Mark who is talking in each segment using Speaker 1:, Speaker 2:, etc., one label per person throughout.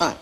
Speaker 1: on.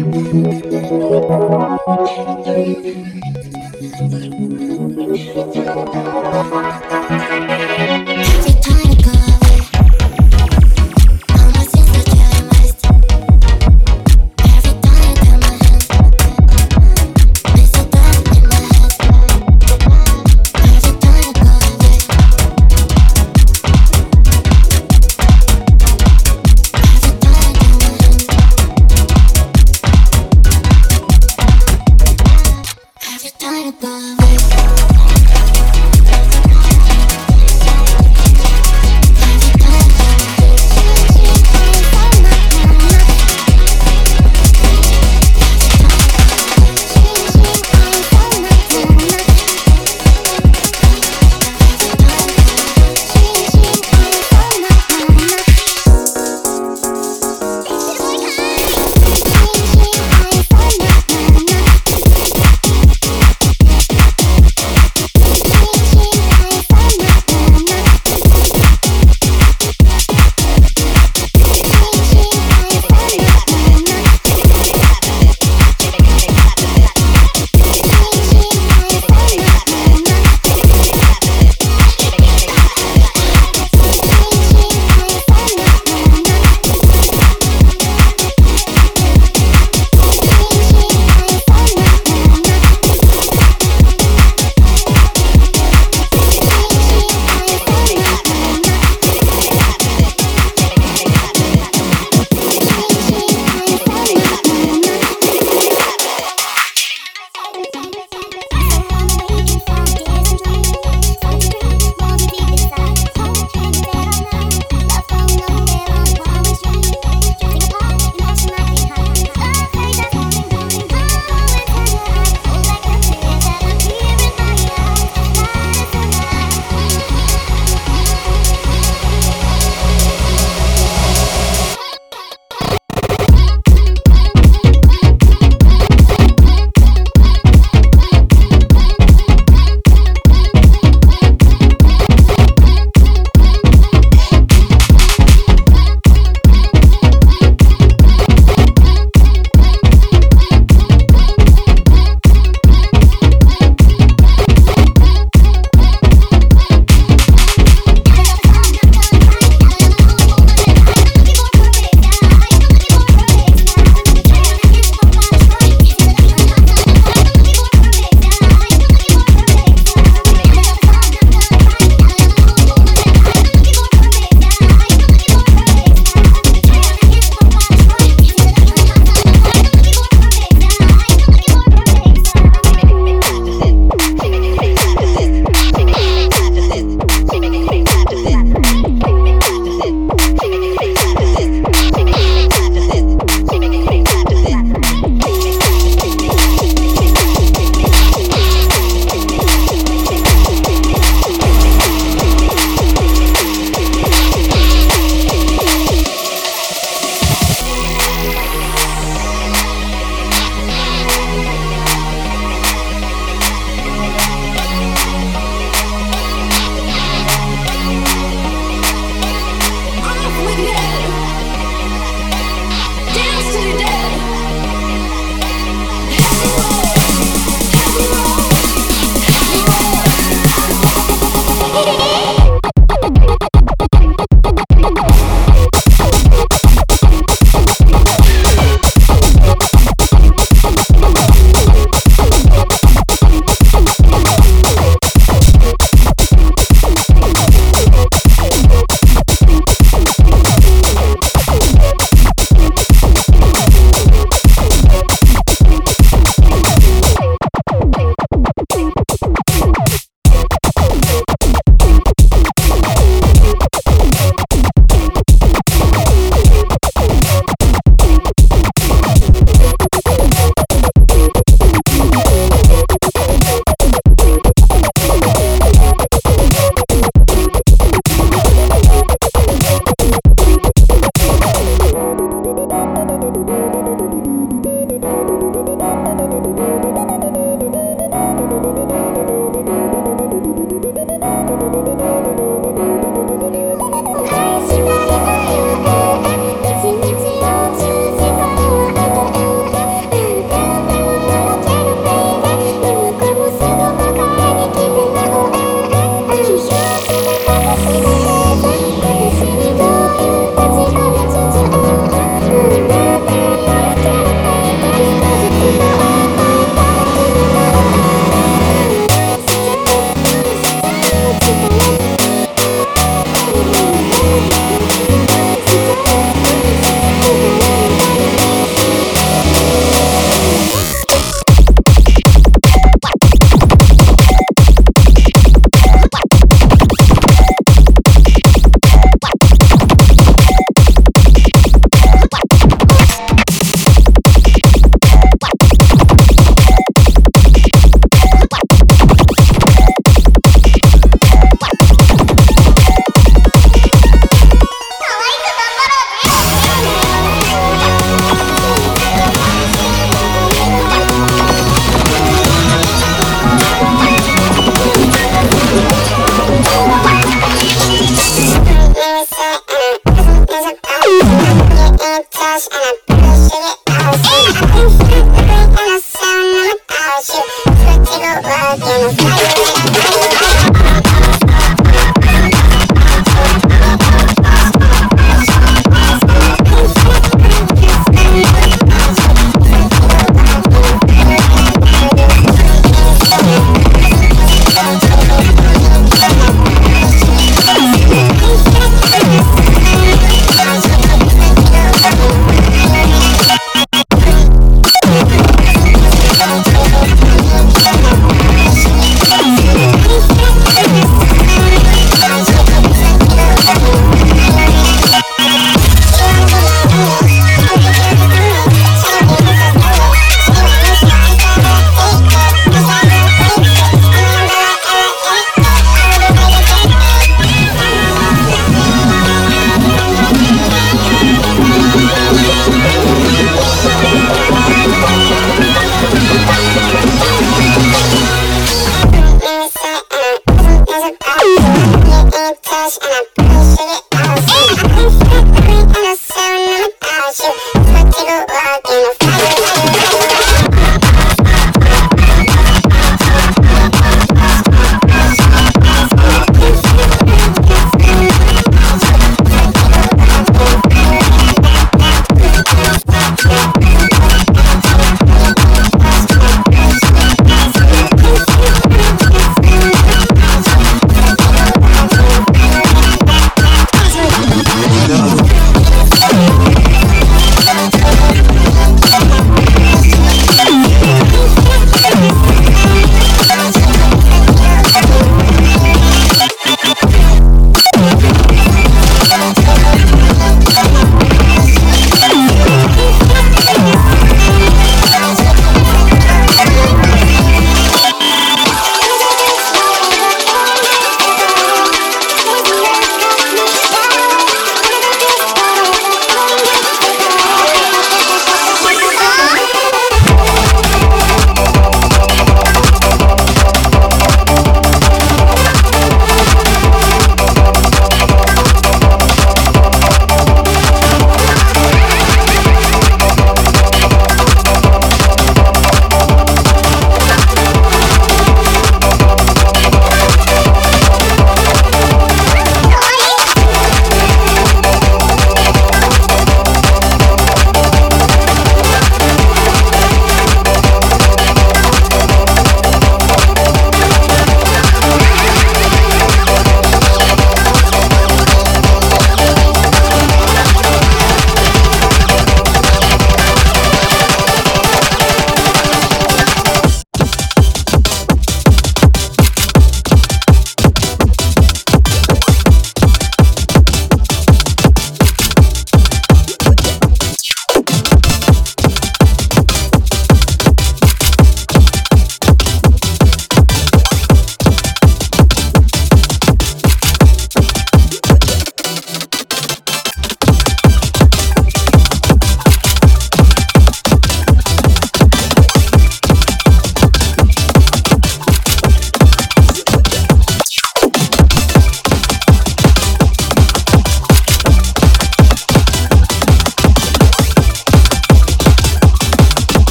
Speaker 1: Thank you.